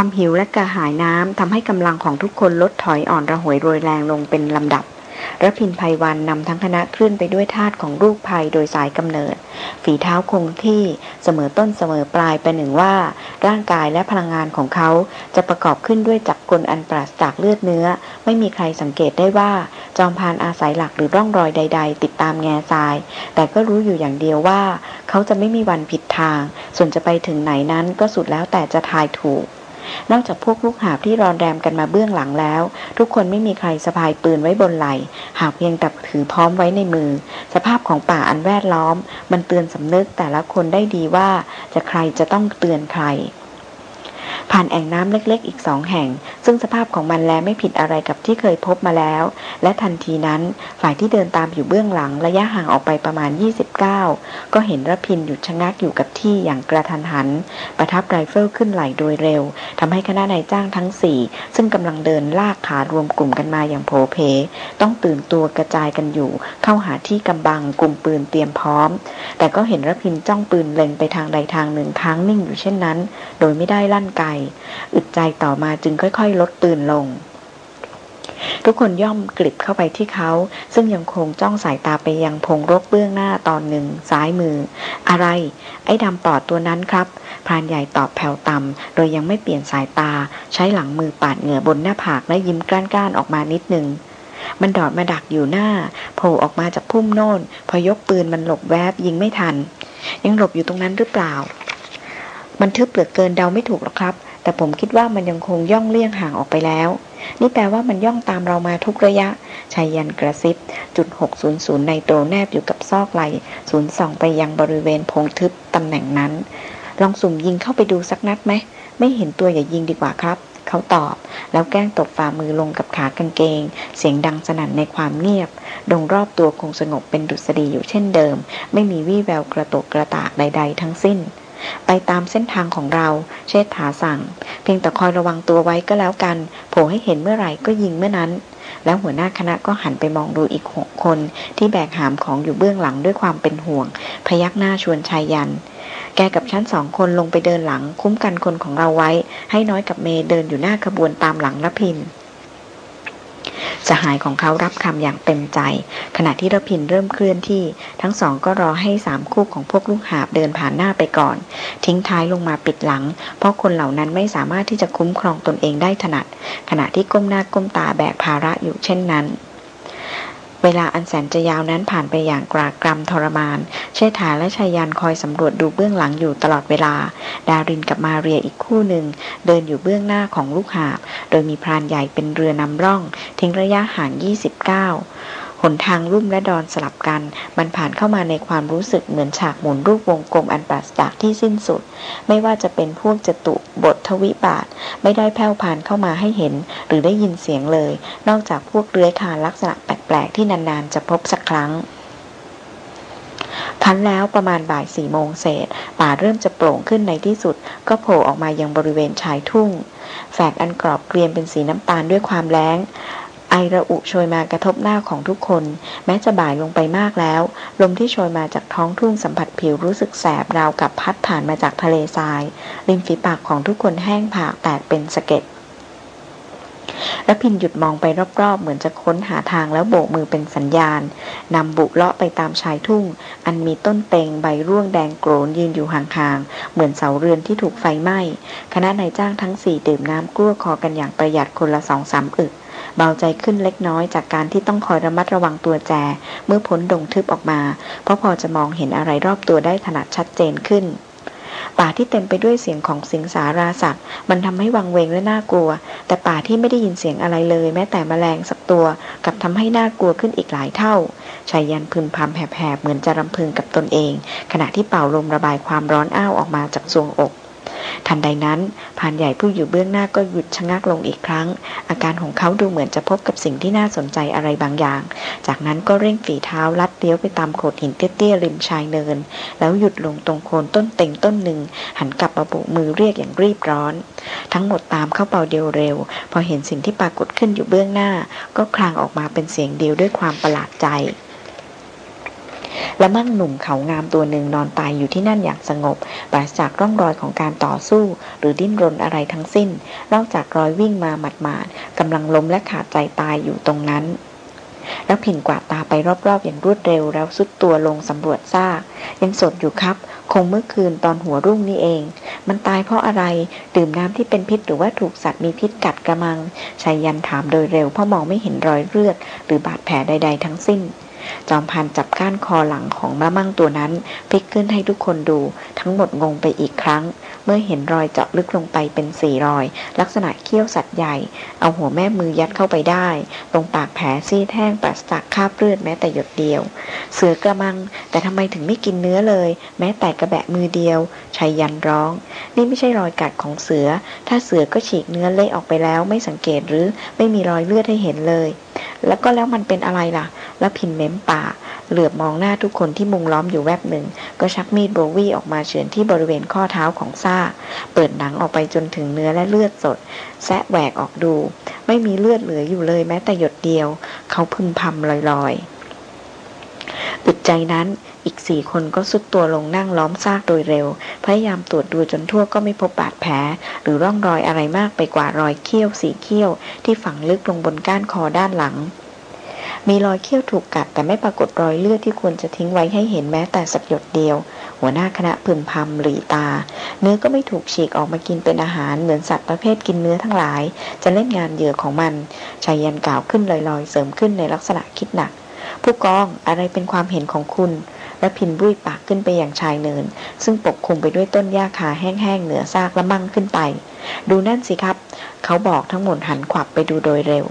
ความหิวและกระหายน้ำทำให้กำลังของทุกคนลดถอยอ่อนระหวยโรยแรงลงเป็นลำดับระพินภัยวันนำทั้งคณะขึ้นไปด้วยธาตุของลูกภัยโดยสายกำเนิด ฝีเท้าคงที่เสมอต้นเสมอปลายไปหนึ่งว่า ร่างกายและพลังงานของเขาจะประกอบขึ้นด้วยจักรกลอันปราศจากเลือดเนื้อ ไม่มีใครสังเกตได้ว่า จอมพานอาศัยหลักหรือร่องรอยใด ๆ ติดตามแง่ทราย แต่ก็รู้อยู่อย่างเดียวว่า เขาจะไม่มีวันผิดทาง ส่วนจะไปถึงไหนนั้นก็สุดแล้วแต่จะทายถูก นอกจากพวกลูกหาบที่รอนแรมกันมาเบื้องหลังแล้ว ทุกคนไม่มีใครสะพายปืนไว้บนไหล่หากเพียงแต่ถือพร้อมไว้ในมือ สภาพของป่าอันแวดล้อม มันเตือนสำนึกแต่ละคนได้ดีว่าจะใครจะต้องเตือนใคร ผ่านแอ่งน้ำเล็กๆ อีกสองแห่ง ซึ่งสภาพของมันแลไม่ผิดอะไรกับที่เคยพบมาแล้ว และทันทีนั้นฝ่ายที่เดินตามอยู่เบื้องหลังระยะห่างออกไปประมาณ 20 ก้าว ก็เห็นรพินทร์หยุดชะงักอยู่กับที่อย่างกะทันหัน ประทับไรเฟิลขึ้นไหล่โดยเร็วทำให้คณะนายจ้างทั้งสี่ซึ่งกำลังเดินลากขารวมกลุ่มกันมาอย่างโผเผ ต้องตื่นตัวกระจายกันอยู่ เข้าหาที่กำบังกลุ่มปืนเตรียมพร้อม แต่ก็เห็นรพินทร์จ้องปืนเล็งไปทางใดทางหนึ่งค้างนิ่งอยู่เช่นนั้น โดยไม่ได้ลั่นไกอึดใจต่อมาจึงค่อยๆ ลดปืนลง ทุกคนย่อมกลิบเข้าไปที่เขา ซึ่งยังคงจ้องสายตาไปยังพงรกเบื้องหน้าตอนหนึ่งซ้ายมือ อะไร ไอ้ดำปอดตัวนั้นครับพรานใหญ่ตอบแผ่วต่ำโดยยังไม่เปลี่ยนสายตา ใช้หลังมือปาดเหงื่อบนหน้าผากและยิ้มกล้านๆออกมานิดหนึ่งมันดอดมาดักอยู่หน้าโผล่ออกมาจากพุ่มโน่น พอยกปืนมันหลบแวบยิงไม่ทัน ยังหลบอยู่ตรงนั้นหรือเปล่า มันทึบเหลือเกินเดาไม่ถูกหรอกครับ แต่ผมคิดว่ามันยังคงย่องเลี่ยงห่างออกไปแล้ว นี่แปลว่ามันย่องตามเรามาทุกระยะชายยันกระซิบ จุด 600 ในโตรแนบอยู่กับซอกไหลศูนย์สองไปยังบริเวณพงทึบตำแหน่งนั้น ลองสุ่มยิงเข้าไปดูสักนัดไหม ไม่เห็นตัวอย่ายิงดีกว่าครับเขาตอบ แล้วแกล้งตบฝ่ามือลงกับขากางเกง เสียงดังสนั่นในความเงียบ ดงรอบตัวคงสงบเป็นดุษฎีอยู่เช่นเดิม ไม่มีวี่แววกระตกกระตากใด ๆ ทั้งสิ้น ไปตามเส้นทางของเรา เชษฐาสั่ง เพียงแต่คอยระวังตัวไว้ก็แล้วกัน โผล่ให้เห็นเมื่อไหร่ก็ยิงเมื่อนั้น แล้วหัวหน้าคณะก็หันไปมองดูอีกหกคนที่แบกหามของอยู่เบื้องหลังด้วยความเป็นห่วง พยักหน้าชวนชายยัน แกกับชั้นสองคนลงไปเดินหลังคุ้มกันคนของเราไว้ ให้น้อยกับเมย์เดินอยู่หน้าขบวนตามหลังละพิน สหายของเขารับคำอย่างเต็มใจ ขณะที่ระพินเริ่มเคลื่อนที่ ทั้งสองก็รอให้สามคู่ของพวกลูกหาบเดินผ่านหน้าไปก่อน ทิ้งท้ายลงมาปิดหลัง เพราะคนเหล่านั้นไม่สามารถที่จะคุ้มครองตนเองได้ถนัด ขณะที่ก้มหน้าก้มตาแบกภาระอยู่เช่นนั้น เวลาอันแสนจะยาวนั้นผ่านไปอย่างกรากรำทรมาน เชษฐาและชายันคอยสำรวจดูเบื้องหลังอยู่ตลอดเวลา ดารินกับมาเรียอีกคู่หนึ่ง เดินอยู่เบื้องหน้าของลูกหาบ โดยมีพรานใหญ่เป็นเรือนำร่อง ทิ้งระยะห่าง 29 หนทางรุ่มและดอนสลับกัน มันผ่านเข้ามาในความรู้สึกเหมือนฉากหมุนรูปวงกลมอันปราศจากที่สิ้นสุด ไม่ว่าจะเป็นพวกจตุบททวิบาท ไม่ได้แผ่วผ่านเข้ามาให้เห็น หรือได้ยินเสียงเลย นอกจากพวกเรื้อยคานลักษณะแปลกๆ ที่นานๆ จะพบสักครั้งคันแล้วประมาณบ่ายสี่โมงเศษ ป่าเริ่มจะโปร่งขึ้นในที่สุด ก็โผล่ออกมายังบริเวณชายทุ่ง แฝกอันกรอบเกรียมเป็นสีน้ำตาลด้วยความแรง ไอระอุโชยมากระทบหน้าของทุกคน แม้จะบ่ายลงไปมากแล้ว ลมที่โชยมาจากท้องทุ่งสัมผัสผิวรู้สึกแสบราวกับพัดผ่านมาจากทะเลทราย ริมฝีปากของทุกคนแห้งผากแตกเป็นสะเก็ดและพินหยุดมองไปรอบๆ เหมือนจะค้นหาทางแล้วโบกมือเป็นสัญญาณ นำบุเลาะไปตามชายทุ่ง อันมีต้นเตงใบร่วงแดงโกรนยืนอยู่ห่างๆ เหมือนเสาเรือนที่ถูกไฟไหม้ คณะนายจ้างทั้งสี่ดื่มน้ำกลั้วคอกันอย่างประหยัดคนละสองสามอึก เบาใจขึ้นเล็กน้อยจากการที่ต้องคอยระมัดระวังตัวแจ เมื่อพ้นดงทึบออกมา เพราะพอจะมองเห็นอะไรรอบตัวได้ถนัดชัดเจนขึ้น ป่าที่เต็มไปด้วยเสียงของสิงสาราสัตว์ มันทำให้วังเวงและน่ากลัว แต่ป่าที่ไม่ได้ยินเสียงอะไรเลย แม้แต่แมลงสักตัวกับทำให้น่ากลัวขึ้นอีกหลายเท่าชายยันพึมพำแผบๆเหมือนจะรำพึงกับตนเอง ขณะที่เป่าลมระบายความร้อนอ้าวออกมาจากทรวงอก ทันใดนั้นพานใหญ่ผู้อยู่เบื้องหน้าก็หยุดชะงักลงอีกครั้ง อาการของเขาดูเหมือนจะพบกับสิ่งที่น่าสนใจอะไรบางอย่าง จากนั้นก็เร่งฝีเท้าลัดเลี้ยวไปตามโขดหินเตี้ยๆริมชายเนิน แล้วหยุดลงตรงโคนต้นเต่งต้นหนึ่ง หันกลับมาโบกมือเรียกอย่างรีบร้อน ทั้งหมดตามเข้าเป่าเดียวเร็ว พอเห็นสิ่งที่ปรากฏขึ้นอยู่เบื้องหน้า ก็คลางออกมาเป็นเสียงเดียวด้วยความประหลาดใจ และมั่งหนุ่มเขางามตัวหนึ่งนอนตายอยู่ที่นั่นอย่างสงบ ปราศจากร่องรอยของการต่อสู้ หรือดิ้นรนอะไรทั้งสิ้น นอกจากรอยวิ่งมาหมาดๆกำลังล้มและขาดใจตายอยู่ตรงนั้นแล้วผินกวาดตาไปรอบๆ อย่างรวดเร็วแล้วสุดตัวลงสำรวจซากยังสดอยู่ครับ คงเมื่อคืนตอนหัวรุ่งนี่เอง มันตายเพราะอะไร ดื่มน้ำที่เป็นพิษหรือว่าถูกสัตว์มีพิษกัดกระมังชายยันถามโดยเร็วเพราะมองไม่เห็นรอยเลือด หรือบาดแผลใด ๆ ทั้งสิ้น จอมพันจับก้านคอหลังของมะมั่งตัวนั้นพลิกขึ้นให้ทุกคนดู ทั้งหมดงงไปอีกครั้ง เมื่อเห็นรอยเจาะลึกลงไปเป็นสี่รอย ลักษณะเขี้ยวสัตว์ใหญ่ เอาหัวแม่มือยัดเข้าไปได้ ตรงปากแผลซีดแห้งปราศจากคราบเลือดแม้แต่หยดเดียว เสือกระมัง แต่ทำไมถึงไม่กินเนื้อเลย แม้แต่กระแบะมือเดียวชายยันร้อง นี่ไม่ใช่รอยกัดของเสือ ถ้าเสือก็ฉีกเนื้อเละออกไปแล้วไม่สังเกตหรือไม่มีรอยเลือดให้เห็นเลย แล้วก็แล้วมันเป็นอะไรล่ะ แล้วพินเม้มปากเหลือบมองหน้าทุกคนที่มุงล้อมอยู่แวบหนึ่ง ก็ชักมีดโบวี่ออกมาเฉือนที่บริเวณข้อเท้าของซ่าเปิดหนังออกไปจนถึงเนื้อและเลือดสด แซะแหวกออกดู ไม่มีเลือดเหลืออยู่เลยแม้แต่หยดเดียว เขาพึมพำลอยๆอึดใจนั้นอีกสี่คนก็สุดตัวลงนั่งล้อมซากโดยเร็ว พยายามตรวจดูจนทั่วก็ไม่พบบาดแผล หรือร่องรอยอะไรมากไปกว่ารอยเขี้ยวสีเขี้ยวที่ฝังลึกลงบนก้านคอด้านหลัง มีรอยเขี้ยวถูกกัดแต่ไม่ปรากฏรอยเลือดที่ควรจะทิ้งไว้ให้เห็นแม้แต่สักหยดเดียว หัวหน้าคณะพึมพำหลีตา เนื้อก็ไม่ถูกฉีกออกมากินเป็นอาหารเหมือนสัตว์ประเภทกินเนื้อทั้งหลาย จะเล่นงานเหยื่อของมันชายยันกล่าวขึ้นลอยๆ เสริมขึ้นในลักษณะคิดหนัก ผู้กองอะไรเป็นความเห็นของคุณและพินบุ้ยปากขึ้นไปอย่างชายเนิน ซึ่งปกคลุมไปด้วยต้นหญ้าคาแห้งๆเหนือซากละมั่งขึ้นไป ดูนั่นสิครับ เขาบอกทั้งหมดหันขวับไปดูโดยเร็ว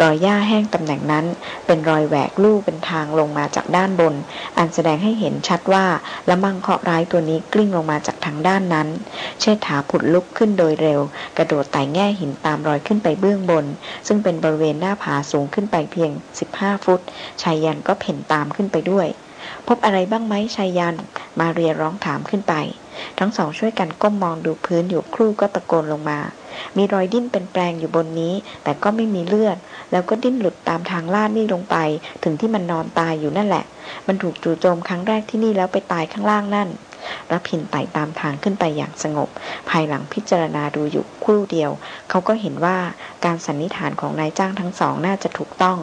รอยหญ้าแห้งตำแหน่งนั้น เป็นรอยแหวกลู่เป็นทางลงมาจากด้านบน อันแสดงให้เห็นชัดว่าละมังเคาะร้ายตัวนี้กลิ้งลงมาจากทางด้านนั้น เชษฐาผุดลุกขึ้นโดยเร็ว กระโดดไต่แง่หินตามรอยขึ้นไปเบื้องบน ซึ่งเป็นบริเวณหน้าผาสูงขึ้นไปเพียง 15 ฟุตชายยันก็เพ่นตามขึ้นไปด้วย พบอะไรบ้างไหมชายยัน มาเรียร้องถามขึ้นไป ทั้งสองช่วยกันก้มมองดูพื้นอยู่ครู่ก็ตะโกนลงมา มีรอยดิ้นเป็นแปลงอยู่บนนี้ แต่ก็ไม่มีเลือด แล้วก็ดิ้นหลุดตามทางลาดนี่ลงไป ถึงที่มันนอนตายอยู่นั่นแหละ มันถูกจู่โจมครั้งแรกที่นี่แล้วไปตายข้างล่างนั่นรับพินไต่ตามทางขึ้นไปอย่างสงบ ภายหลังพิจารณาดูอยู่ครู่เดียว เขาก็เห็นว่าการสันนิษฐานของนายจ้างทั้งสองน่าจะถูกต้อง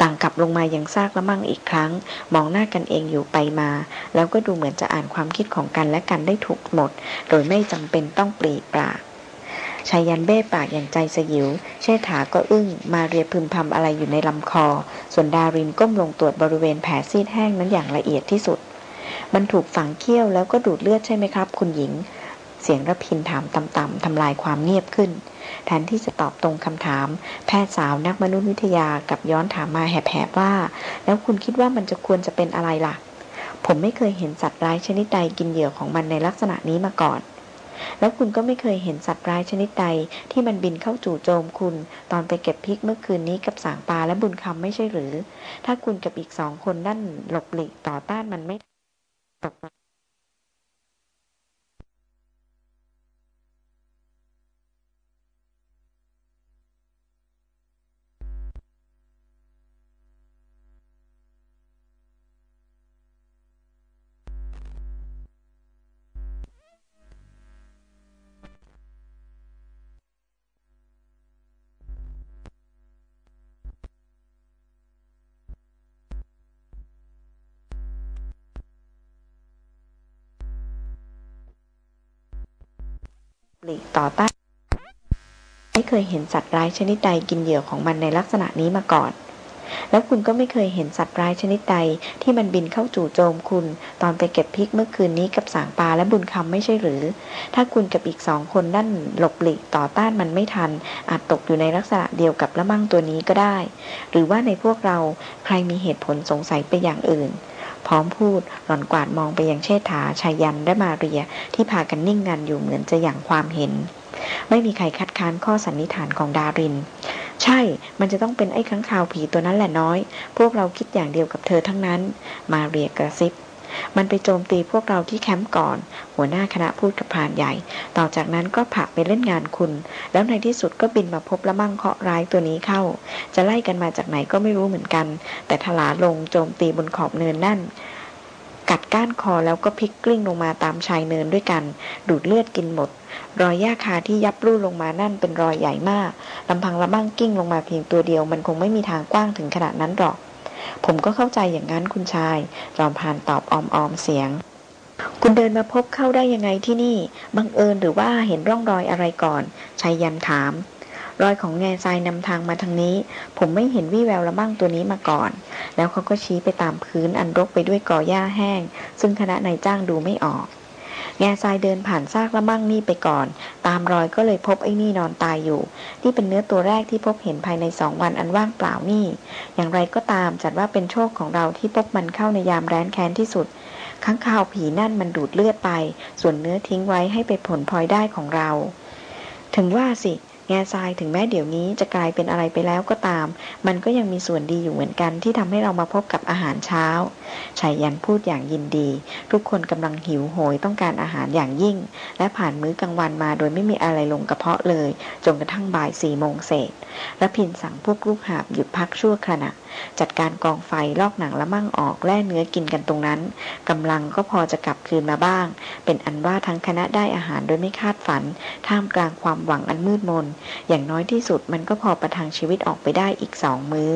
ต่างกลับลงมายังซากละมั่งอีกครั้ง มองหน้ากันเองอยู่ไปมา แล้วก็ดูเหมือนจะอ่านความคิดของกันและกันได้ถูกหมด โดยไม่จำเป็นต้องปรีปราชายันเบ้ปากอย่างใจสยิว เชษฐาก็อึ้ง มาเรียพึมพำอะไรอยู่ในลำคอ ส่วนดารินก้มลงตรวจบริเวณแผลซีดแห้งนั้นอย่างละเอียดที่สุด มันถูกฝังเขี้ยวแล้วก็ดูดเลือดใช่ไหมครับ คุณหญิง เสียงระพินถามต่ำๆทำลายความเงียบขึ้นแทนที่จะตอบตรงคำถาม แพทย์สาวนักมนุษยวิทยากับย้อนถามมาแหบๆว่า แล้วคุณคิดว่ามันจะควรจะเป็นอะไรล่ะ ผมไม่เคยเห็นสัตว์ร้ายชนิดใดกินเหยื่อของมันในลักษณะนี้มาก่อน แล้วคุณก็ไม่เคยเห็นสัตว์ร้ายชนิดใดที่มันบินเข้าจู่โจมคุณ ตอนไปเก็บพริกเมื่อคืนนี้กับสางปลาและบุญคำไม่ใช่หรือ ถ้าคุณกับอีกสองคนนั่นหลบหลีกต่อต้านมันไม่ตก ลีกต่อต้านไม่เคยเห็นสัตว์ร้ายชนิดใดกินเหยื่อของมันในลักษณะนี้มาก่อน แล้วคุณก็ไม่เคยเห็นสัตว์ร้ายชนิดใดที่มันบินเข้าจู่โจมคุณ ตอนไปเก็บพริกเมื่อคืนนี้กับสางปลาและบุญคำไม่ใช่หรือ ถ้าคุณกับอีกสองคนนั่นหลบหลีกต่อต้านมันไม่ทัน อาจตกอยู่ในลักษณะเดียวกับละมั่งตัวนี้ก็ได้ หรือว่าในพวกเราใครมีเหตุผลสงสัยไปอย่างอื่น พร้อมพูดหล่อนกวาดมองไปยังเชษฐาชายันและมาเรีย ที่พากันนิ่งงันอยู่เหมือนจะอย่างความเห็น ไม่มีใครคัดค้านข้อสันนิษฐานของดาริน ใช่ มันจะต้องเป็นไอ้ข้างคาวผีตัวนั้นแหละน้อย พวกเราคิดอย่างเดียวกับเธอทั้งนั้น มาเรียกระซิบ มันไปโจมตีพวกเราที่แคมป์ก่อน หัวหน้าคณะพูดกับพรานใหญ่ ต่อจากนั้นก็ผักไปเล่นงานคุณ แล้วในที่สุดก็บินมาพบละมั่งเคาะร้ายตัวนี้เข้า จะไล่กันมาจากไหนก็ไม่รู้เหมือนกัน แต่ทลาลงโจมตีบนขอบเนินนั่นกัดก้านคอแล้วก็พลิกกลิ้งลงมาตามชายเนินด้วยกัน ดูดเลือดกินหมด รอยหญ้าคาที่ยับรูลงมานั่นเป็นรอยใหญ่มากลำพังละมั่งกิ้งลงมาเพียงตัวเดียว มันคงไม่มีทางกว้างถึงขนาดนั้นหรอก ผมก็เข้าใจอย่างนั้นคุณชาย จอมพานตอบออมๆเสียง คุณเดินมาพบเข้าได้ยังไงที่นี่ บังเอิญหรือว่าเห็นร่องรอยอะไรก่อนชายยันถาม รอยของแง่ทรายนำทางมาทางนี้ ผมไม่เห็นวี่แววละมั่งตัวนี้มาก่อน แล้วเขาก็ชี้ไปตามพื้นอันรกไปด้วยกอหญ้าแห้ง ซึ่งคณะนายจ้างดูไม่ออก แง่ทรายเดินผ่านซากละมั่งนี่ไปก่อน ตามรอยก็เลยพบไอ้นี่นอนตายอยู่ที่เป็นเนื้อตัวแรกที่พบเห็นภายในสองวันอันว่างเปล่านี่ อย่างไรก็ตามจัดว่าเป็นโชคของเราที่พบมันเข้าในยามแร้นแค้นที่สุดข้างข่าวผีนั่นมันดูดเลือดไป ส่วนเนื้อทิ้งไว้ให้ไปผลพลอยได้ของเรา ถึงว่าสิ แง่ทรายถึงแม้เดี๋ยวนี้จะกลายเป็นอะไรไปแล้วก็ตาม มันก็ยังมีส่วนดีอยู่เหมือนกันที่ทำให้เรามาพบกับอาหารเช้าชายยันพูดอย่างยินดี ทุกคนกำลังหิวโหยต้องการอาหารอย่างยิ่ง และผ่านมื้อกลางวันมาโดยไม่มีอะไรลงกระเพาะเลยจนกระทั่งบ่ายสี่โมงเศษและพินสั่งพวกลูกหาบหยุดพักชั่วขณะจัดการกองไฟลอกหนังละมั่งออกแล่เนื้อกินกันตรงนั้นกำลังก็พอจะกลับคืนมาบ้าง เป็นอันว่าทั้งคณะได้อาหารโดยไม่คาดฝัน ท่ามกลางความหวังอันมืดมน อย่างน้อยที่สุดมันก็พอประทังชีวิตออกไปได้อีกสองมื้อ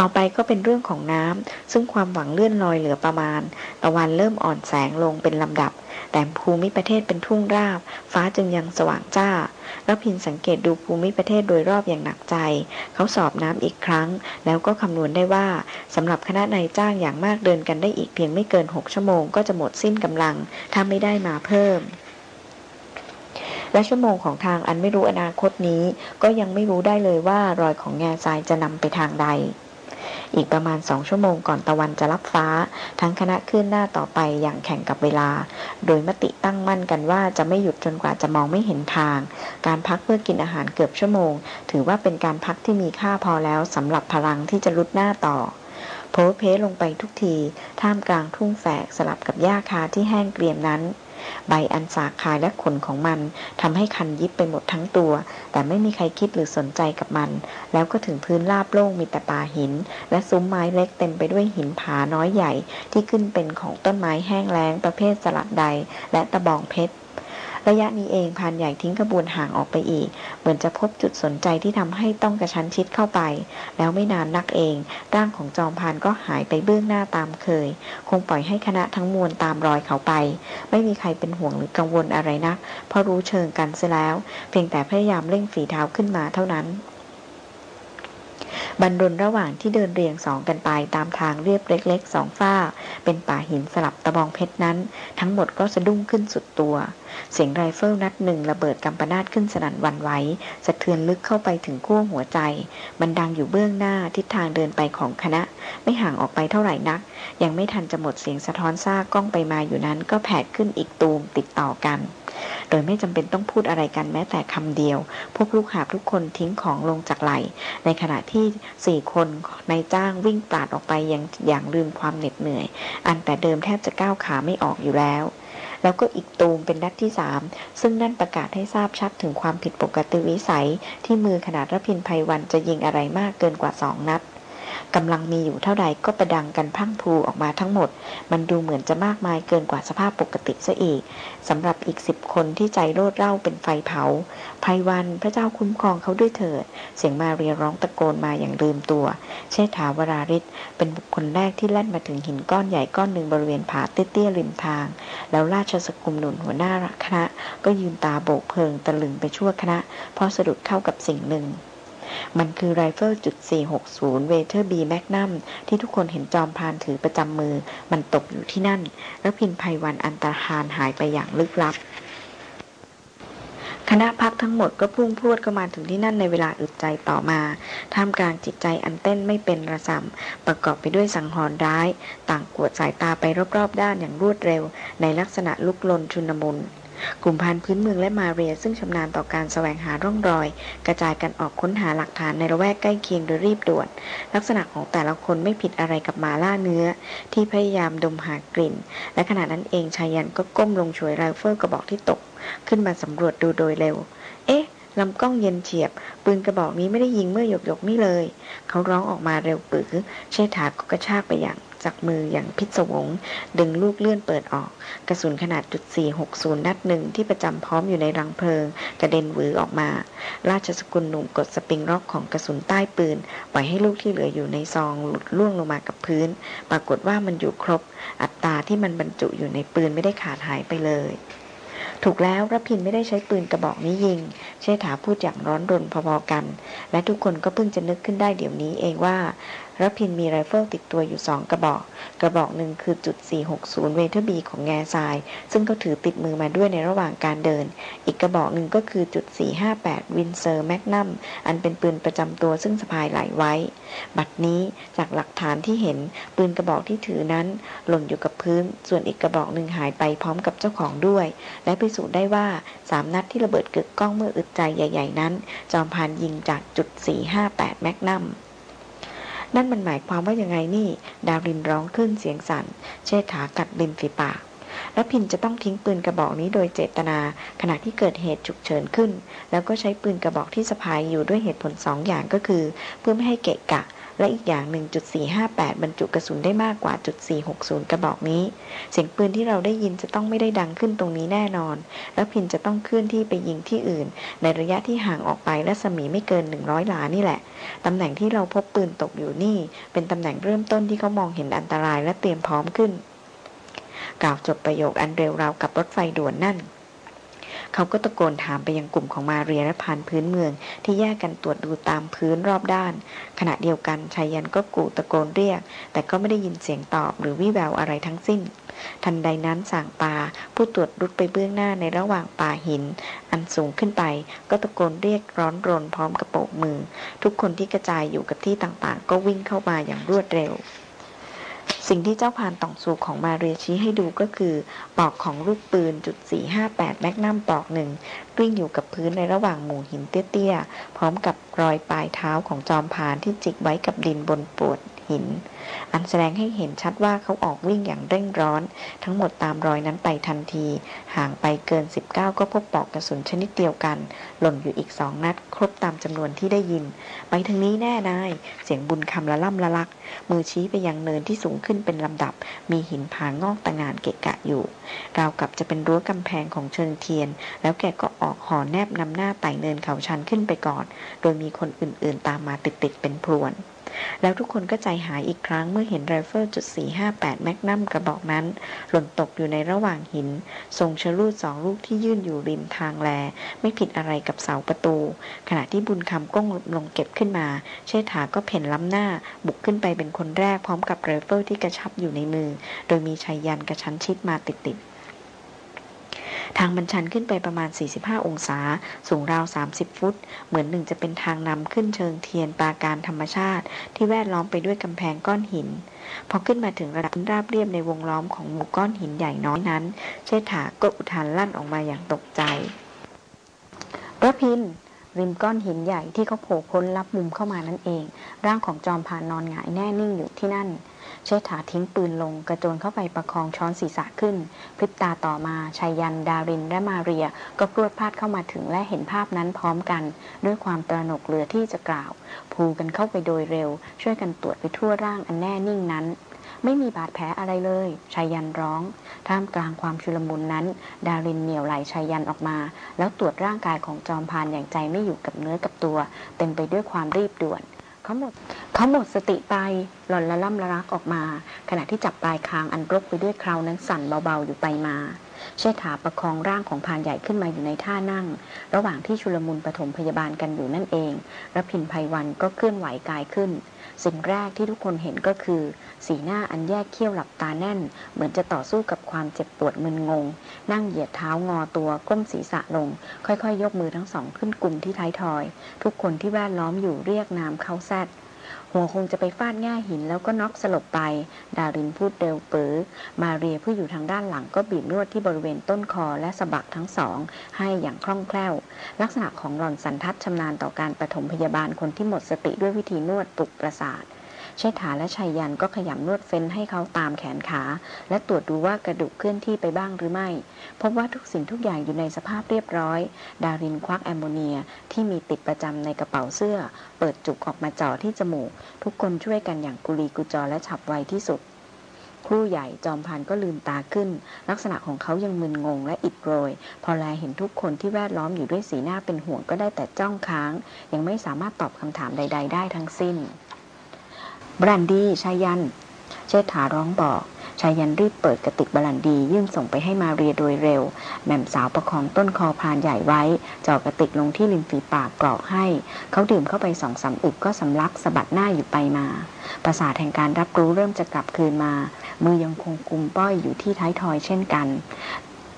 ต่อไปก็เป็นเรื่องของน้ำซึ่งความหวังเลื่อนลอยเหลือประมาณ ตะวันเริ่มอ่อนแสงลงเป็นลำดับ แต่ภูมิประเทศเป็นทุ่งราบ ฟ้าจึงยังสว่างจ้า แล้วพินสังเกตดูภูมิประเทศโดยรอบอย่างหนักใจ เขาสอบน้ำอีกครั้ง แล้วก็คำนวณได้ว่าสำหรับคณะนายจ้างอย่างมากเดินกันได้อีกเพียงไม่เกินหกชั่วโมงก็จะหมดสิ้นกำลัง ถ้าไม่ได้มาเพิ่มและชั่วโมงของทางอันไม่รู้อนาคตนี้ ก็ยังไม่รู้ได้เลยว่ารอยของแง่ทรายจะนำไปทางใด อีกประมาณสองชั่วโมงก่อนตะวันจะรับฟ้า ทั้งคณะขึ้นหน้าต่อไปอย่างแข่งกับเวลา โดยมติตั้งมั่นกันว่าจะไม่หยุดจนกว่าจะมองไม่เห็นทาง การพักเพื่อกินอาหารเกือบชั่วโมง ถือว่าเป็นการพักที่มีค่าพอแล้วสำหรับพลังที่จะลุดหน้าต่อโพเพลงไปทุกที ท่ามกลางทุ่งแฝกสลับกับหญ้าคาที่แห้งเกรียมนั้น ใบอันสาคายและขนของมันทำให้คันยิบไปหมดทั้งตัว แต่ไม่มีใครคิดหรือสนใจกับมัน แล้วก็ถึงพื้นราบโล่งมีแต่ป่าหิน และซุ้มไม้เล็กเต็มไปด้วยหินผาน้อยใหญ่ ที่ขึ้นเป็นของต้นไม้แห้งแล้งประเภทสลัดใด และตะบองเพชร ระยะนี้เองพานใหญ่ทิ้งกระบวนห่างออกไปอีก เหมือนจะพบจุดสนใจที่ทำให้ต้องกระชั้นชิดเข้าไป แล้วไม่นานนักเอง ร่างของจอมพานก็หายไปเบื้องหน้าตามเคย คงปล่อยให้คณะทั้งมวลตามรอยเขาไป ไม่มีใครเป็นห่วงหรือกังวลอะไรนัก เพราะรู้เชิงกันเสียแล้ว เพียงแต่พยายามเร่งฝีเท้าขึ้นมาเท่านั้น บรรดลระหว่างที่เดินเรียงสองกันไปตามทางเรียบเล็กๆสองฝ้า เป็นป่าหินสลับตะบองเพชรนั้น ทั้งหมดก็สะดุ้งขึ้นสุดตัว เสียงไรเฟิลนัดหนึ่งระเบิดกำปนาตขึ้นสนั่นวันไหวสะเทือนลึกเข้าไปถึงขั้วหัวใจ มันดังอยู่เบื้องหน้าทิศทางเดินไปของคณะ ไม่ห่างออกไปเท่าไหร่นัก ยังไม่ทันจะหมดเสียงสะท้อนซากกล้องไปมาอยู่นั้นก็แผดขึ้นอีกตูมติดต่อกัน โดยไม่จำเป็นต้องพูดอะไรกันแม้แต่คำเดียว พวกลูกหาบทุกคนทิ้งของลงจากไหล ในขณะที่สี่คนในจ้างวิ่งปราดออกไปอย่างอย่างลืมความเหน็ดเหนื่อย อันแต่เดิมแทบจะก้าวขาไม่ออกอยู่แล้วแล้วก็อีกตูมเป็นนัดที่สามซึ่งนั่นประกาศให้ทราบชัดถึงความผิดปกติวิสัย ที่มือขนาดรพินภัยวันจะยิงอะไรมากเกินกว่าสองนัด กำลังมีอยู่เท่าใดก็ประดังกันพังพูออกมาทั้งหมด มันดูเหมือนจะมากมายเกินกว่าสภาพปกติซะอีกสำหรับอีกสิบคนที่ใจโลดเร่าเป็นไฟเผาภัยวันพระเจ้าคุ้มครองเขาด้วยเถิด เสียงมาเรียร้องตะโกนมาอย่างลืมตัว เชษฐาวราริศเป็นบุคคลแรกที่แล่นมาถึงหินก้อนใหญ่ก้อนหนึ่งบริเวณผาเตี้ยๆริมทาง แล้วราชสกุลหนุ่มหัวหน้าคณะ ก็ยืนตาเบิกโพลงตะลึงไปชั่วขณะเพราะสะดุดเข้ากับสิ่งหนึ่ง มันคือไรเฟิลจุด460เวเทอร์บีแมกนัมที่ทุกคนเห็นจอมพรานถือประจำมือ มันตกอยู่ที่นั่น แล้วรพินทร์ ไพรวัลย์อันตรธานหายไปอย่างลึกลับคณะพรรคทั้งหมดก็พุ่งพรวดเข้ามาถึงที่นั่นในเวลาอึดใจต่อมา ท่ามกลางจิตใจอันเต้นไม่เป็นระส่ำประกอบไปด้วยสังหรณ์ร้าย ต่างกวาดสายตาไปรอบๆด้านอย่างรวดเร็ว ในลักษณะลุกลนชุลมุน กลุ่มพรานพื้นเมืองและมาเรียซึ่งชำนาญต่อการแสวงหาร่องรอย กระจายกันออกค้นหาหลักฐานในละแวกใกล้เคียงโดยรีบด่วน ลักษณะของแต่ละคนไม่ผิดอะไรกับหมาล่าเนื้อ ที่พยายามดมหากลิ่น และขณะนั้นเองไชยันต์ก็ก้มลงฉวยไรเฟิลกระบอกที่ตก ขึ้นมาสำรวจดูโดยเร็ว เอ๊ะลำกล้องเย็นเฉียบ ปืนกระบอกนี้ไม่ได้ยิงเมื่อหยกหยกนี่เลย เขาร้องออกมาเร็วปือเชษฐาก็กระชากไปอย่าง จากมืออย่างพิศวง ดึงลูกเลื่อนเปิดออก กระสุนขนาดจุด460 นัดหนึ่งที่ประจำพร้อมอยู่ในรังเพลิง กระเด็นหวือออกมา ราชสกุลหนุ่มกดสปริงล็อกของกระสุนใต้ปืน ปล่อยให้ลูกที่เหลืออยู่ในซองหลุดล่วงลงมากับพื้น ปรากฏว่ามันอยู่ครบ อัตราที่มันบรรจุอยู่ในปืนไม่ได้ขาดหายไปเลยถูกแล้วรพินไม่ได้ใช้ปืนกระบอกนี้ยิง เชษฐาพูดอย่างร้อนรนพอๆกัน และทุกคนก็เพิ่งจะนึกขึ้นได้เดี๋ยวนี้เองว่า รพินทร์มีไรเฟิลติดตัวอยู่สองกระบอก กระบอกหนึ่งคือจุด 460 เวเทอร์บีของแง่ทราย ซึ่งเขาถือติดมือมาด้วยในระหว่างการเดิน อีกกระบอกหนึ่งก็คือจุด 458 วินเชสเตอร์แมกนัม อันเป็นปืนประจำตัวซึ่งสะพายไหล่ไว้ บัดนี้จากหลักฐานที่เห็นปืนกระบอกที่ถือนั้นหล่นอยู่กับพื้น ส่วนอีกกระบอกหนึ่งหายไปพร้อมกับเจ้าของด้วย และพิสูจน์ได้ว่าสามนัดที่ระเบิดกึกก้องเมื่ออึดใจใหญ่ ๆ นั้น จอมพานยิงจากจุด 458 แมกนัม นั่นมันหมายความว่ายังไงนี่ ดาวรินร้องขึ้นเสียงสัน่น เชษฐากัดริมฝีปากแล้วพินจะต้องทิ้งปืนกระบอกนี้โดยเจตนา ขณะที่เกิดเหตุฉุกเฉินขึ้น แล้วก็ใช้ปืนกระบอกที่สะพายอยู่ด้วยเหตุผลสองอย่างก็คือ เพื่อไม่ให้เกะกะ และอีกอย่างหนึ่งจุด458 บรรจุกระสุนได้มากกว่าจุด460 กระบอกนี้ เสียงปืนที่เราได้ยินจะต้องไม่ได้ดังขึ้นตรงนี้แน่นอน แล้วพินจะต้องเคลื่อนที่ไปยิงที่อื่น ในระยะที่ห่างออกไปและสมีไม่เกิน 100 หลานี่แหละ ตำแหน่งที่เราพบปืนตกอยู่นี่ เป็นตำแหน่งเริ่มต้นที่เขามองเห็นอันตรายและเตรียมพร้อมขึ้น กล่าวจบประโยคอันเร็วราวกับรถไฟด่วนนั่น เขาก็ตะโกนถามไปยังกลุ่มของมาเรียและพานพื้นเมือง ที่แยกกันตรวจดูตามพื้นรอบด้าน ขณะเดียวกันชายยันก็กูตะโกนเรียก แต่ก็ไม่ได้ยินเสียงตอบหรือวิแววอะไรทั้งสิ้น ทันใดนั้นสางปาผู้ตรวจรุดไปเบื้องหน้าในระหว่างป่าหิน อันสูงขึ้นไป ก็ตะโกนเรียกร้อนรนพร้อมกระโปงมือ ทุกคนที่กระจายอยู่กับที่ต่างๆ ก็วิ่งเข้ามาอย่างรวดเร็ว สิ่งที่เจ้าพานต่องสูของมาเรียชี้ให้ดูก็คือ ปอกของลูกปืนจุด458แมกนัมปอกหนึ่งกลิ้งอยู่กับพื้นในระหว่างหมู่หินเตี้ยๆ พร้อมกับรอยปลายเท้าของจอมพานที่จิกไว้กับดินบนปวด หิน อันแสดงให้เห็นชัดว่าเขาออกวิ่งอย่างเร่งร้อน ทั้งหมดตามรอยนั้นไปทันที ห่างไปเกิน 19 ก็พบปอกกระสุนชนิดเดียวกัน หล่นอยู่อีกสองนัด ครบตามจำนวนที่ได้ยิน ไปทางนี้แน่นาย เสียงบุญคำละล่ำละลัก มือชี้ไปยังเนินที่สูงขึ้นเป็นลำดับ มีหินผางอกตะงานเกะกะอยู่ ราวกับจะเป็นรั้วกำแพงของเชิงเทียน แล้วแกก็ออกหอแนบนำหน้าไต่เนินเขาชันขึ้นไปก่อน โดยมีคนอื่นๆตามมาติดๆเป็นพรวน แล้วทุกคนก็ใจหายอีกครั้งเมื่อเห็นไรเฟิลจุด458 แมกนัมกระบอกนั้น หล่นตกอยู่ในระหว่างหิน ทรงชะลูดสองลูกที่ยื่นอยู่ริมทางแล ไม่ผิดอะไรกับเสาประตู ขณะที่บุญคำก้มลงเก็บขึ้นมา เชษฐาก็เผ่นล้ำหน้า บุกขึ้นไปเป็นคนแรกพร้อมกับไรเฟิลที่กระชับอยู่ในมือ โดยมีไชยันต์กระชั้นชิดมาติดๆ ทางบันชันขึ้นไปประมาณ 45 องศา สูงราว 30 ฟุต เหมือนหนึ่งจะเป็นทางนำขึ้นเชิงเทียนปราการธรรมชาติ ที่แวดล้อมไปด้วยกำแพงก้อนหิน พอขึ้นมาถึงระดับราบเรียบในวงล้อมของหมู่ก้อนหินใหญ่น้อยนั้น เชษฐาก็อุทานลั่นออกมาอย่างตกใจระพินริมก้อนหินใหญ่ที่เขาโผล่พ้นรับมุมเข้ามานั่นเอง ร่างของจอมพานนอนหงายแน่นิ่งอยู่ที่นั่น เชษฐาทิ้งปืนลงกระโจนเข้าไปประคองช้อนศีรษะขึ้น พริบตาต่อมาชายยัน ดาริน และมาเรีย ก็พรวดพลาดเข้ามาถึงและเห็นภาพนั้นพร้อมกัน ด้วยความตระหนกเหลือที่จะกล่าว พูกันเข้าไปโดยเร็ว ช่วยกันตรวจไปทั่วร่างอันแน่นิ่งนั้น ไม่มีบาดแผลอะไรเลยชายยันร้อง ท่ามกลางความชุลมุนนั้น ดารินเหนี่ยวไหลชายยันออกมา แล้วตรวจร่างกายของจอมพานอย่างใจไม่อยู่กับเนื้อกับตัว เต็มไปด้วยความรีบด่วน เขาหมดเขาหมดสติไปหล่อนละล่ำละรักออกมา ขณะที่จับปลายคางอันรกไปด้วยคราวนั้นสั่นเบาๆอยู่ไปมาเชษฐาประคองร่างของพานใหญ่ขึ้นมาอยู่ในท่านั่ง ระหว่างที่ชุลมุนปฐมพยาบาลกันอยู่นั่นเองรพินภัยวันก็เคลื่อนไหวกายขึ้น สิ่งแรกที่ทุกคนเห็นก็คือ สีหน้าอันแยกเขี้ยวหลับตาแน่น เหมือนจะต่อสู้กับความเจ็บปวดมึนงง นั่งเหยียดเท้างอตัวก้มศีรษะลง ค่อยๆยกมือทั้งสองขึ้นกลุ่มที่ท้ายทอย ทุกคนที่แวดล้อมอยู่เรียกนามเขาแซด หัวคงจะไปฟาดง่าหินแล้วก็น็อกสลบไป ดารินพูดเร็วเป๋อมาเรียผู้อยู่ทางด้านหลังก็บีบนวดที่บริเวณต้นคอและสะบักทั้งสอง ให้อย่างคล่องแคล่ว ลักษณะของหล่อนสันทัดชำนาญต่อการปฐมพยาบาลคนที่หมดสติด้วยวิธีนวดปลุกประสาท เชษฐาและชัยยันก็ขยำนวดเฟ้นให้เขาตามแขนขา และตรวจดูว่ากระดูกเคลื่อนที่ไปบ้างหรือไม่ พบว่าทุกสิ่งทุกอย่างอยู่ในสภาพเรียบร้อย ดารินควักแอมโมเนียที่มีติดประจำในกระเป๋าเสื้อ เปิดจุกออกมาจ่อที่จมูก ทุกคนช่วยกันอย่างกุลีกุจอและฉับไวที่สุดครู่ใหญ่จอมพันก็ลืมตาขึ้น ลักษณะของเขายังมึนงงและอิดโรย พอแลเห็นทุกคนที่แวดล้อมอยู่ด้วยสีหน้าเป็นห่วงก็ได้แต่จ้องค้าง ยังไม่สามารถตอบคำถามใด ๆ ได้ทั้งสิ้น บรันดีชายัน เชษฐาร้องบอกชายันรีบเปิดกระติกบรันดี ยื่นส่งไปให้มาเรียโดยเร็ว แม่มสาวประคองต้นคอพานใหญ่ไว้ จ่อกระติกลงที่ริมฝีปากกรอกให้ เขาดื่มเข้าไปสองสาอึกก็สำลักสะบัดหน้าอยู่ไปมา ประสาทแห่งการรับรู้เริ่มจะกลับคืนมา มือยังคงกุมป้อยอยู่ที่ท้ายทอยเช่นกัน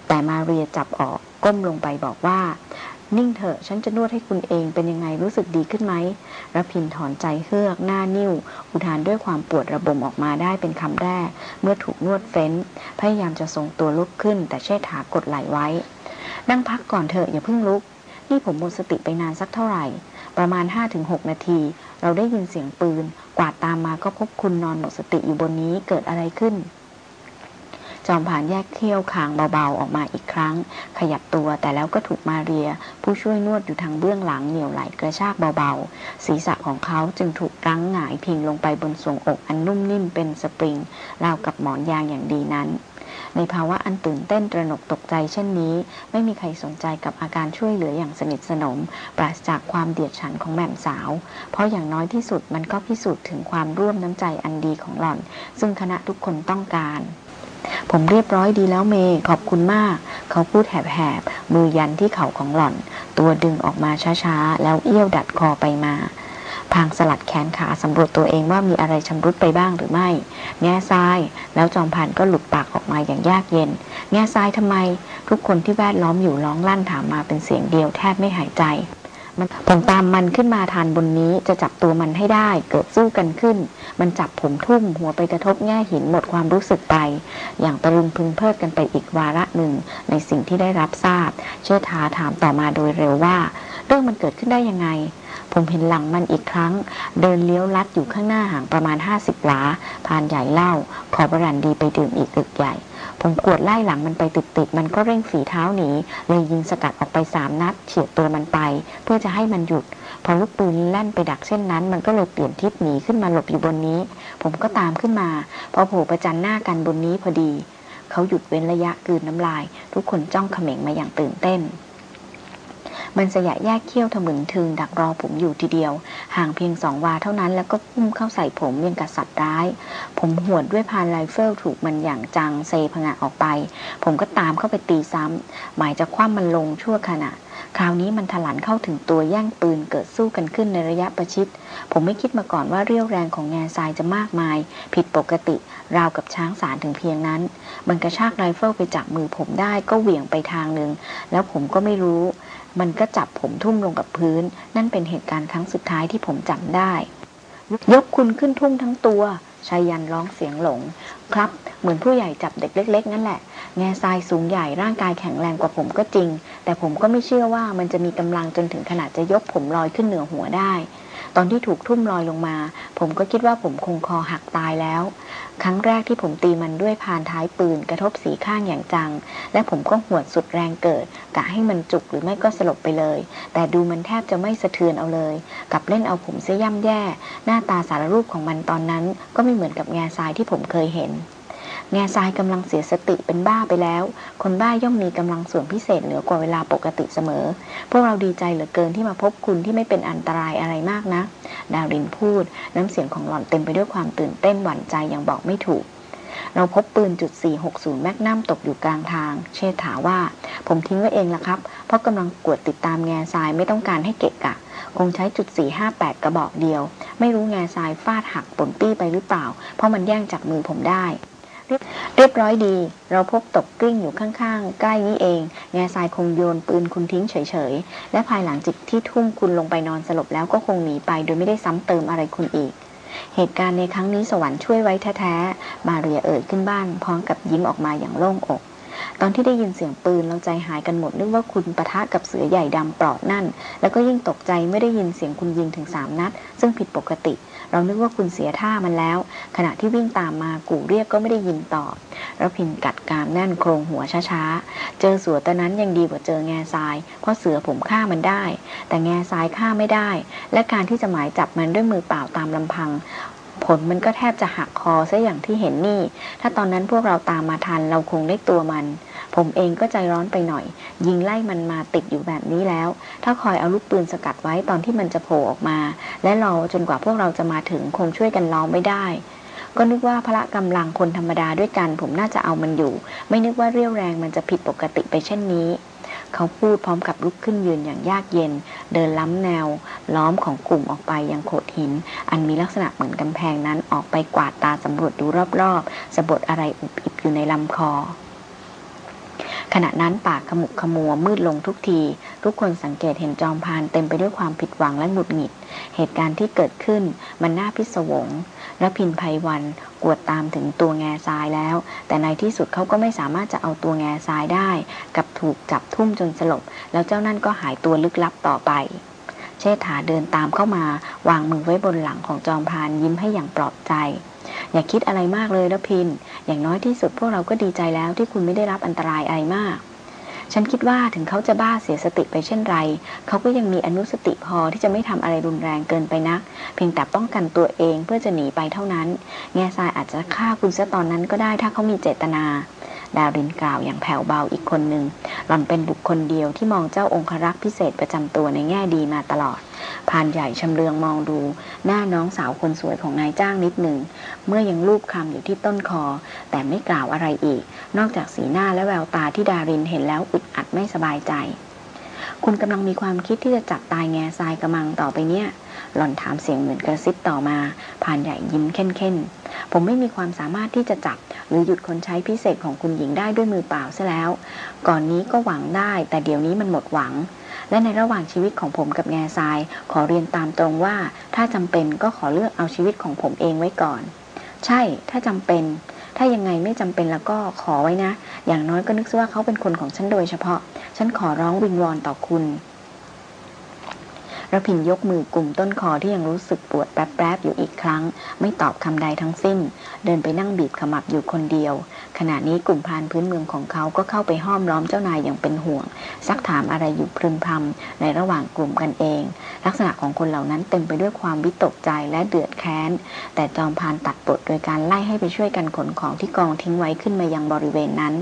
แต่มาเรียจับออกก้มลงไปบอกว่า นิ่งเถอะ ฉันจะนวดให้คุณเองเป็นยังไงรู้สึกดีขึ้นไหมรพินถอนใจเฮือก หน้านิ้ว อุทานด้วยความปวดระบมออกมาได้เป็นคำแรก เมื่อถูกนวดเฟ้น พยายามจะทรงตัวลุกขึ้น แต่เชษฐากดไหลไว้ นั่งพักก่อนเถอะอย่าเพิ่งลุก นี่ผมหมดสติไปนานสักเท่าไหร่ ประมาณ 5-6 นาที เราได้ยินเสียงปืน กวาดตามมาก็พบคุณนอนหมดสติอยู่บนนี้เกิดอะไรขึ้น จอมผ่านแยกเที่ยวคางเบาๆออกมาอีกครั้ง ขยับตัวแต่แล้วก็ถูกมาเรีย ผู้ช่วยนวดอยู่ทางเบื้องหลังเหนียวไหลกระชากเบาๆ ศีรษะของเขาจึงถูกรั้งหงายพิงลงไปบนทรวงอกอันนุ่มนิ่มเป็นสปริงราวกับหมอนยางอย่างดีนั้นในภาวะอันตื่นเต้นตระหนกตกใจเช่นนี้ ไม่มีใครสนใจกับอาการช่วยเหลืออย่างสนิทสนม ปราศจากความเดียดฉันของแม่มสาว เพราะอย่างน้อยที่สุดมันก็พิสูจน์ถึงความร่วมน้ำใจอันดีของหล่อน ซึ่งคณะทุกคนต้องการ ผมเรียบร้อยดีแล้วเมย์ขอบคุณมาก เขาพูดแหบๆ มือยันที่เข่าของหล่อน ตัวดึงออกมาช้าๆ แล้วเอี้ยวดัดคอไปมาพางสลัดแขนขาสำรวจตัวเองว่ามีอะไรชำรุดไปบ้างหรือไม่ แง่ทราย แล้วจอมพันก็หลุดปากออกมาอย่างยากเย็น แง่ทรายทำไม ทุกคนที่แวดล้อมอยู่ร้องลั่นถามมาเป็นเสียงเดียวแทบไม่หายใจ มันผมตามมันขึ้นมาทานบนนี้จะจับตัวมันให้ได้ เกิดสู้กันขึ้น มันจับผมทุ่มหัวไปกระทบแง่หินหมดความรู้สึกไป อย่างตะลุมพึงเพิดกันไปอีกวาระหนึ่ง ในสิ่งที่ได้รับทราบ เชื่อทาถามต่อมาโดยเร็วว่า เรื่องมันเกิดขึ้นได้ยังไง ผมเห็นหลังมันอีกครั้ง เดินเลี้ยวลัดอยู่ข้างหน้าห่างประมาณห้าสิบหลาพานใหญ่เล่า ขอบรันดีไปดื่มอีกอึกใหญ่ ผมกวดไล่หลังมันไปติดๆมันก็เร่งฝีเท้าหนีเลยยิงสกัดออกไปสามนัดเฉียดตัวมันไป เพื่อจะให้มันหยุด พอลูกปืนแล่นไปดักเช่นนั้น มันก็เลยเปลี่ยนทิศหนีขึ้นมาหลบอยู่บนนี้ ผมก็ตามขึ้นมาพอโผล่ประจันหน้ากันบนนี้พอดี เขาหยุดเว้นระยะกืนน้ำลาย ทุกคนจ้องเขม็งมาอย่างตื่นเต้น มันสยะแยกเขี้ยวถมึนทึง ดักรอผมอยู่ทีเดียว ห่างเพียงสองวาเท่านั้น แล้วก็พุ่มเข้าใส่ผมยังกับสัตว์ร้าย ผมหวดด้วยพานไรเฟิลถูกมันอย่างจังเซพงะออกไป ผมก็ตามเข้าไปตีซ้ำ หมายจะคว่ำมันลงชั่วขณะคราวนี้มันถลันเข้าถึงตัวแย่งปืนเกิดสู้กันขึ้นในระยะประชิด ผมไม่คิดมาก่อนว่าเรี่ยวแรงของแง่ทรายจะมากมาย ผิดปกติ ราวกับช้างสารถึงเพียงนั้น มันกระชากไรเฟิลไปจากมือผมได้ก็เหวี่ยงไปทางหนึ่ง แล้วผมก็ไม่รู้ มันก็จับผมทุ่มลงกับพื้น นั่นเป็นเหตุการณ์ครั้งสุดท้ายที่ผมจำได้ ยกคุณขึ้นทุ่มทั้งตัวชายันร้องเสียงหลง ครับ เหมือนผู้ใหญ่จับเด็กเล็ก ๆ นั่นแหละ แง่ทรายสูงใหญ่ร่างกายแข็งแรงกว่าผมก็จริง แต่ผมก็ไม่เชื่อว่ามันจะมีกำลังจนถึงขนาดจะยกผมลอยขึ้นเหนือหัวได้ ตอนที่ถูกทุ่มลอยลงมา ผมก็คิดว่าผมคงคอหักตายแล้ว ครั้งแรกที่ผมตีมันด้วยพานท้ายปืน กระทบสีข้างอย่างจัง และผมก็หวดสุดแรงเกิดกะให้มันจุกหรือไม่ก็สลบไปเลย แต่ดูมันแทบจะไม่สะเทือนเอาเลยกับเล่นเอาผมเสียย่ำแย่ หน้าตาสารรูปของมันตอนนั้น ก็ไม่เหมือนกับแง่ทรายที่ผมเคยเห็น แง่ทรายกำลังเสียสติเป็นบ้าไปแล้ว คนบ้าย่อมมีกำลังส่วนพิเศษเหนือกว่าเวลาปกติเสมอ พวกเราดีใจเหลือเกินที่มาพบคุณที่ไม่เป็นอันตรายอะไรมากนะ ดาวรินพูด น้ำเสียงของหล่อนเต็มไปด้วยความตื่นเต้นหวั่นใจอย่างบอกไม่ถูก เราพบปืนจุด460แมกนัมตกอยู่กลางทาง เชษฐาว่า ผมทิ้งไว้เองละครับ เพราะกำลังกวดติดตามแง่ทรายไม่ต้องการให้เกะกะคงใช้จุด 458 กระบอกเดียว ไม่รู้แง่ทรายฟาดหักปนปี้ไปหรือเปล่า เพราะมันแย่งจากมือผมได้ เรียบร้อยดี เราพบตกกลิ้งอยู่ข้างๆ ใกล้นี้เอง แง่ทรายคงโยนปืนคุณทิ้งเฉยๆ และภายหลังจิกที่ทุ่มคุณลงไปนอนสลบแล้วก็คงหนีไปโดยไม่ได้ซ้ำเติมอะไรคุณอีก เหตุการณ์ในครั้งนี้สวรรค์ช่วยไว้แท้ๆ มาเรียเอ่ยขึ้นบ้าน พร้อมกับยิ้มออกมาอย่างโล่งอก ตอนที่ได้ยินเสียงปืนเราใจหายกันหมดนึกว่าคุณปะทะกับเสือใหญ่ดำปลอดนั่น แล้วก็ยิ่งตกใจไม่ได้ยินเสียงคุณยิงถึงสามนัด ซึ่งผิดปกติ เรานึกว่าคุณเสียท่ามันแล้ว ขณะที่วิ่งตามมากูเรียกก็ไม่ได้ยินตอบแล้วพินกัดกามแน่นโครงหัวช้าๆ เจอสือตอนนั้นยังดีกว่าเจอแง่ทราย เพราะเสือผมฆ่ามันได้ แต่แง่ทรายฆ่าไม่ได้ และการที่จะหมายจับมันด้วยมือเปล่าตามลำพังผลมันก็แทบจะหักคอซะอย่างที่เห็นนี่ ถ้าตอนนั้นพวกเราตามมาทันเราคงได้ตัวมัน ผมเองก็ใจร้อนไปหน่อย ยิงไล่มันมาติดอยู่แบบนี้แล้ว ถ้าคอยเอาลูกปืนสกัดไว้ตอนที่มันจะโผล่ออกมา และรอจนกว่าพวกเราจะมาถึงคงช่วยกันล้อมไม่ได้ ก็นึกว่าพละกำลังคนธรรมดาด้วยกันผมน่าจะเอามันอยู่ ไม่นึกว่าเรี่ยวแรงมันจะผิดปกติไปเช่นนี้เขาพูดพร้อมกับลุกขึ้นยืนอย่างยากเย็น เดินล้ำแนว ล้อมของกลุ่มออกไปยังโขดหิน อันมีลักษณะเหมือนกำแพงนั้นออกไปกวาดตาสำรวจดูรอบๆสะบดอะไรอุบอิบอยู่ในลำคอ ขณะนั้นปากขมุกขมัวมืดลงทุกที ทุกคนสังเกตเห็นจอมพานเต็มไปด้วยความผิดหวังและหงุดหงิด เหตุการณ์ที่เกิดขึ้นมันน่าพิศวงและพินภัยวันกวดตามถึงตัวแง่ทรายแล้ว แต่ในที่สุดเขาก็ไม่สามารถจะเอาตัวแง่ทรายได้ กับถูกจับทุ่มจนสลบ แล้วเจ้านั่นก็หายตัวลึกลับต่อไปเชษฐาเดินตามเข้ามาวางมือไว้บนหลังของจอมพานยิ้มให้อย่างปลอบใจ อย่าคิดอะไรมากเลยแล้วพิน อย่างน้อยที่สุดพวกเราก็ดีใจแล้วที่คุณไม่ได้รับอันตรายอะไรมาก ฉันคิดว่าถึงเขาจะบ้าเสียสติไปเช่นไร เขาก็ยังมีอนุสติพอที่จะไม่ทำอะไรรุนแรงเกินไปนัก เพียงแต่ป้องกันตัวเองเพื่อจะหนีไปเท่านั้น แง่ทรายอาจจะฆ่าคุณซะตอนนั้นก็ได้ถ้าเขามีเจตนา ดาวรินกล่าวอย่างแผ่วเบาอีกคนหนึ่งหล่อนเป็นบุคคลเดียวที่มองเจ้าองครักษ์พิเศษประจำตัวในแง่ดีมาตลอดพานใหญ่ชำเลืองมองดู หน้าน้องสาวคนสวยของนายจ้างนิดหนึ่ง เมื่อยังรูปคำอยู่ที่ต้นคอ แต่ไม่กล่าวอะไรอีก นอกจากสีหน้าและแววตาที่ดารินเห็นแล้วอึดอัดไม่สบายใจ คุณกำลังมีความคิดที่จะจับตายแง่ทรายกระมังต่อไปเนี่ย หล่อนถามเสียงเหมือนกระซิบต่อมาผ่านใหญ่ยิ้มเข้นๆ ผมไม่มีความสามารถที่จะจับ หรือหยุดคนใช้พิเศษของคุณหญิงได้ด้วยมือเปล่าซะแล้ว ก่อนนี้ก็หวังได้ แต่เดี๋ยวนี้มันหมดหวัง และในระหว่างชีวิตของผมกับแง่ทราย ขอเรียนตามตรงว่า ถ้าจำเป็นก็ขอเลือกเอาชีวิตของผมเองไว้ก่อน ใช่ ถ้าจำเป็น ถ้ายังไงไม่จำเป็นแล้วก็ขอไว้นะ อย่างน้อยก็นึกซะว่าเขาเป็นคนของฉันโดยเฉพาะ ฉันขอร้องวิงวอนต่อคุณระพินยกมือกลุ่มต้นคอที่ยังรู้สึกปวดแป๊บๆอยู่อีกครั้ง ไม่ตอบคำใดทั้งสิ้น เดินไปนั่งบีบขมับอยู่คนเดียว ขณะนี้กลุ่มพานพื้นเมืองของเขาก็เข้าไปห้อมล้อมเจ้านายอย่างเป็นห่วง ซักถามอะไรอยู่พึมพำในระหว่างกลุ่มกันเอง ลักษณะของคนเหล่านั้นเต็มไปด้วยความวิตกใจและเดือดแค้น แต่จอมพานตัดบทโดยการไล่ให้ไปช่วยกันขนของที่กองทิ้งไว้ขึ้นมายังบริเวณนั้น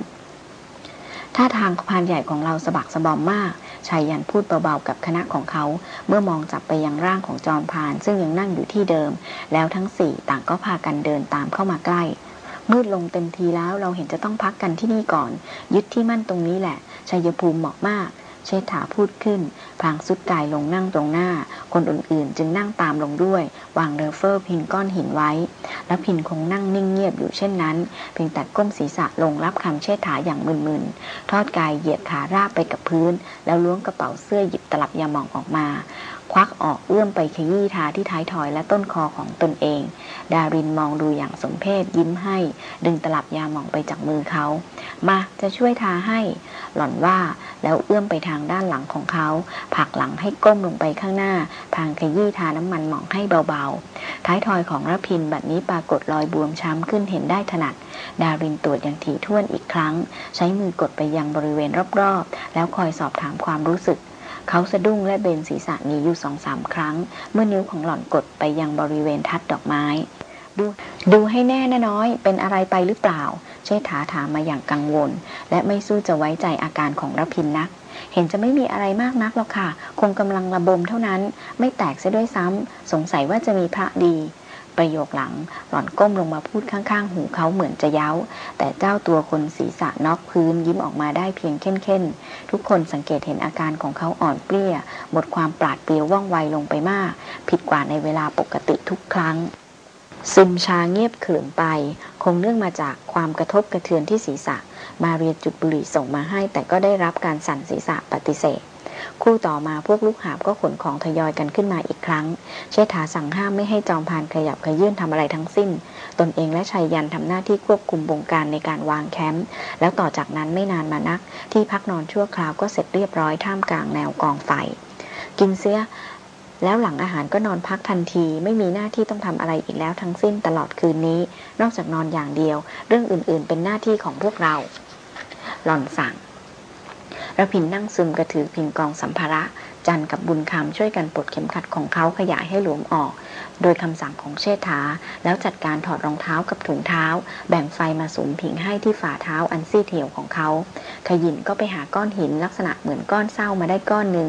ท่าทางพานใหญ่ของเราสะบักสะบอมมากชายยันพูดเบาๆกับคณะของเขา เมื่อมองจับไปยังร่างของจอมพาน ซึ่งยังนั่งอยู่ที่เดิม แล้วทั้งสี่ต่างก็พากันเดินตามเข้ามาใกล้ มืดลงเต็มทีแล้วเราเห็นจะต้องพักกันที่นี่ก่อน ยึดที่มั่นตรงนี้แหละชัยภูมิเหมาะมาก เชษฐาพูดขึ้นพลางสุดกายลงนั่งตรงหน้า คนอื่นๆ จึงนั่งตามลงด้วย วางเรเฟอร์พินก้อนหินไว้ แล้วพินคงนั่งนิ่งเงียบอยู่เช่นนั้น เพียงแต่ก้มศีรษะลงรับคำเชษฐาอย่างมึนๆ ทอดกายเหยียดขาราบไปกับพื้น แล้วล้วงกระเป๋าเสื้อหยิบตลับยาหมองออกมา วักออกเอื้อมไปขยี้ทาที่ท้ายถอยและต้นคอของตนเอง ดารินมองดูอย่างสมเพศยิ้มให้ ดึงตลับยาหมองไปจากมือเขา มาจะช่วยทาให้ หล่อนว่าแล้วเอื้อมไปทางด้านหลังของเขาผลักหลังให้ก้มลงไปข้างหน้า พางขยี้ทาน้ำมันหมองให้เบาๆ ท้ายทอยของรพินบัดนี้ปรากฏรอยบวมช้ำขึ้นเห็นได้ถนัด ดารินตรวจอย่างถี่ถ้วนอีกครั้ง ใช้มือกดไปยังบริเวณรอบๆ แล้วคอยสอบถามความรู้สึก เขาสะดุ้งและเบนศีรษะหนีอยู่สองสามครั้ง เมื่อนิ้วของหล่อนกดไปยังบริเวณทัดดอกไม้ ดูดูให้แน่นะน้อย เป็นอะไรไปหรือเปล่า เชษฐาถามมาอย่างกังวล และไม่สู้จะไว้ใจอาการของรพินนัก เห็นจะไม่มีอะไรมากนักหรอกค่ะ คงกำลังระบมเท่านั้น ไม่แตกเสียด้วยซ้ำสงสัยว่าจะมีพระดี ประโยคหลัง หล่อนก้มลงมาพูดข้างๆ หูเขาเหมือนจะเย้า แต่เจ้าตัวคนศีรษะนอกพื้นยิ้มออกมาได้เพียงเข้นๆ ทุกคนสังเกตเห็นอาการของเขาอ่อนเปรี้ย หมดความปราดเปรียวว่องไวลงไปมาก ผิดกว่าในเวลาปกติทุกครั้งซึมชาเงียบขรึมไป คงเนื่องมาจากความกระทบกระเทือนที่ศีรษะ มาเรียจุดบุหรี่ส่งมาให้ แต่ก็ได้รับการสั่นศีรษะปฏิเสธ ครู่ต่อมาพวกลูกหาบก็ขนของทยอยกันขึ้นมาอีกครั้ง เชษฐาสั่งห้ามไม่ให้จอมพานขยับขยื่นทำอะไรทั้งสิ้น ตนเองและชัยยันทำหน้าที่ควบคุมบงการในการวางแคมป์แล้วต่อจากนั้นไม่นานมานัก ที่พักนอนชั่วคราวก็เสร็จเรียบร้อยท่ามกลางแนวกองไฟ กินเสียแล้วหลังอาหารก็นอนพักทันที ไม่มีหน้าที่ต้องทำอะไรอีกแล้วทั้งสิ้นตลอดคืนนี้ นอกจากนอนอย่างเดียว เรื่องอื่นๆ เป็นหน้าที่ของพวกเรา หล่อนสั่ง ระพินนั่งซึมกระถือพินกองสัมภาระ จันกับบุญคำช่วยกันปลดเข็มขัดของเขาขยายให้หลวมออก โดยคำสั่งของเชษฐา แล้วจัดการถอดรองเท้ากับถุงเท้า แบ่งไฟมาสมผิงให้ที่ฝ่าเท้าอันซี่เถียวของเขา ขยินก็ไปหาก้อนหินลักษณะเหมือนก้อนเศร้ามาได้ก้อนหนึ่ง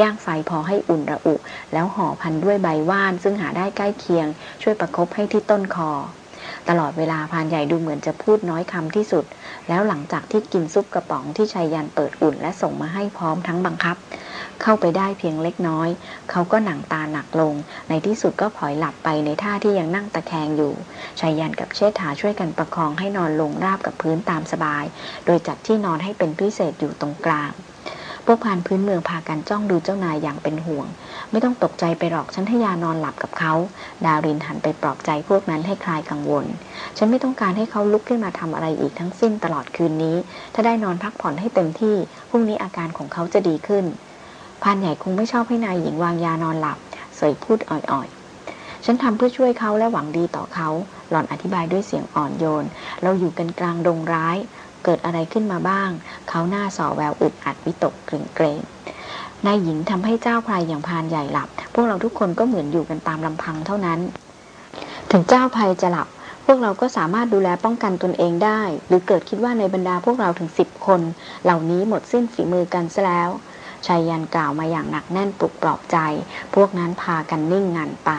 ย่างไฟพอให้อุ่นระอุ แล้วห่อพันด้วยใบว่านซึ่งหาได้ใกล้เคียง ช่วยประครบให้ที่ต้นคอ ตลอดเวลาพานใหญ่ดูเหมือนจะพูดน้อยคำที่สุด แล้วหลังจากที่กินซุปกระป๋องที่ชายยันเปิดอุ่นและส่งมาให้พร้อมทั้งบังคับ เข้าไปได้เพียงเล็กน้อย เขาก็หนังตาหนักลง ในที่สุดก็ผอยหลับไปในท่าที่ยังนั่งตะแคงอยู่ชายยันกับเชษฐาช่วยกันประคองให้นอนลงราบกับพื้นตามสบาย โดยจัดที่นอนให้เป็นพิเศษอยู่ตรงกลาง พวกพานพื้นเมืองพากันจ้องดูเจ้านายอย่างเป็นห่วง ไม่ต้องตกใจไปหรอกฉันให้ยานอนหลับกับเขา ดารินหันไปปลอบใจพวกนั้นให้คลายกังวล ฉันไม่ต้องการให้เขาลุกขึ้นมาทำอะไรอีกทั้งสิ้นตลอดคืนนี้ ถ้าได้นอนพักผ่อนให้เต็มที่พรุ่งนี้อาการของเขาจะดีขึ้นพานใหญ่คงไม่ชอบให้นายหญิงวางยานอนหลับ เสยพูดอ่อยๆ ฉันทำเพื่อช่วยเขาและหวังดีต่อเขา หล่อนอธิบายด้วยเสียงอ่อนโยน เราอยู่กันกลางดงร้าย เกิดอะไรขึ้นมาบ้าง เขาหน้าส่อแววอึดอัดวิตกเกรงเกรงนายหญิงทำให้เจ้าพายอย่างพานใหญ่หลับ พวกเราทุกคนก็เหมือนอยู่กันตามลำพังเท่านั้น ถึงเจ้าพายจะหลับ พวกเราก็สามารถดูแลป้องกันตนเองได้ หรือเกิดคิดว่าในบรรดาพวกเราถึงสิบคน เหล่านี้หมดสิ้นฝีมือกันซะแล้วชายยันกล่าวมาอย่างหนักแน่นปลุกปลอบใจ พวกนั้นพากันนิ่งงันไป